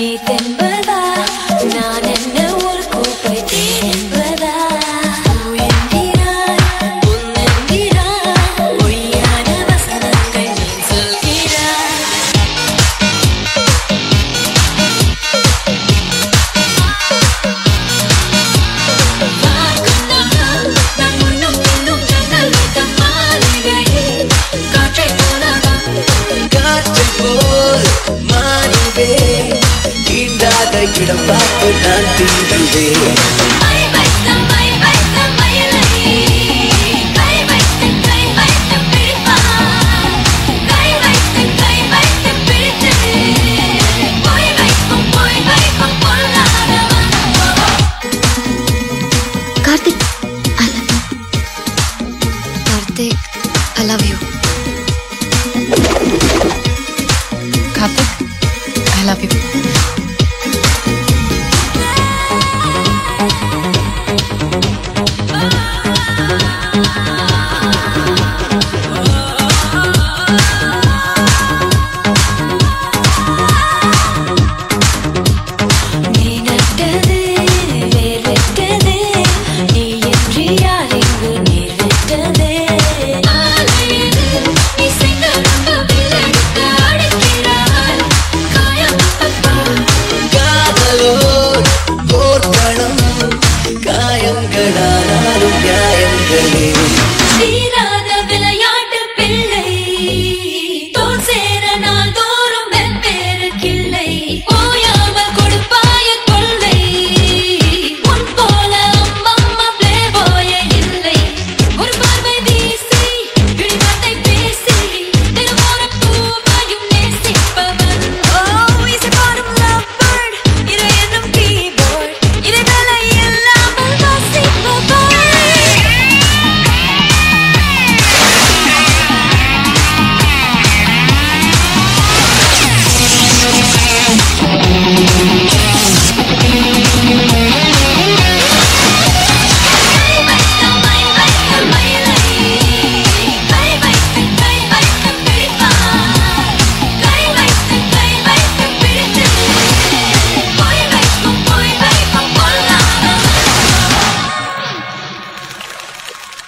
Nathan விடப்பாப்பு நான் தீருவேன் கை வைத்து மை வைத்து மயிலை கை வைத்து கை வைத்து பிடிப்பான் கை வைத்து கை வைத்து love.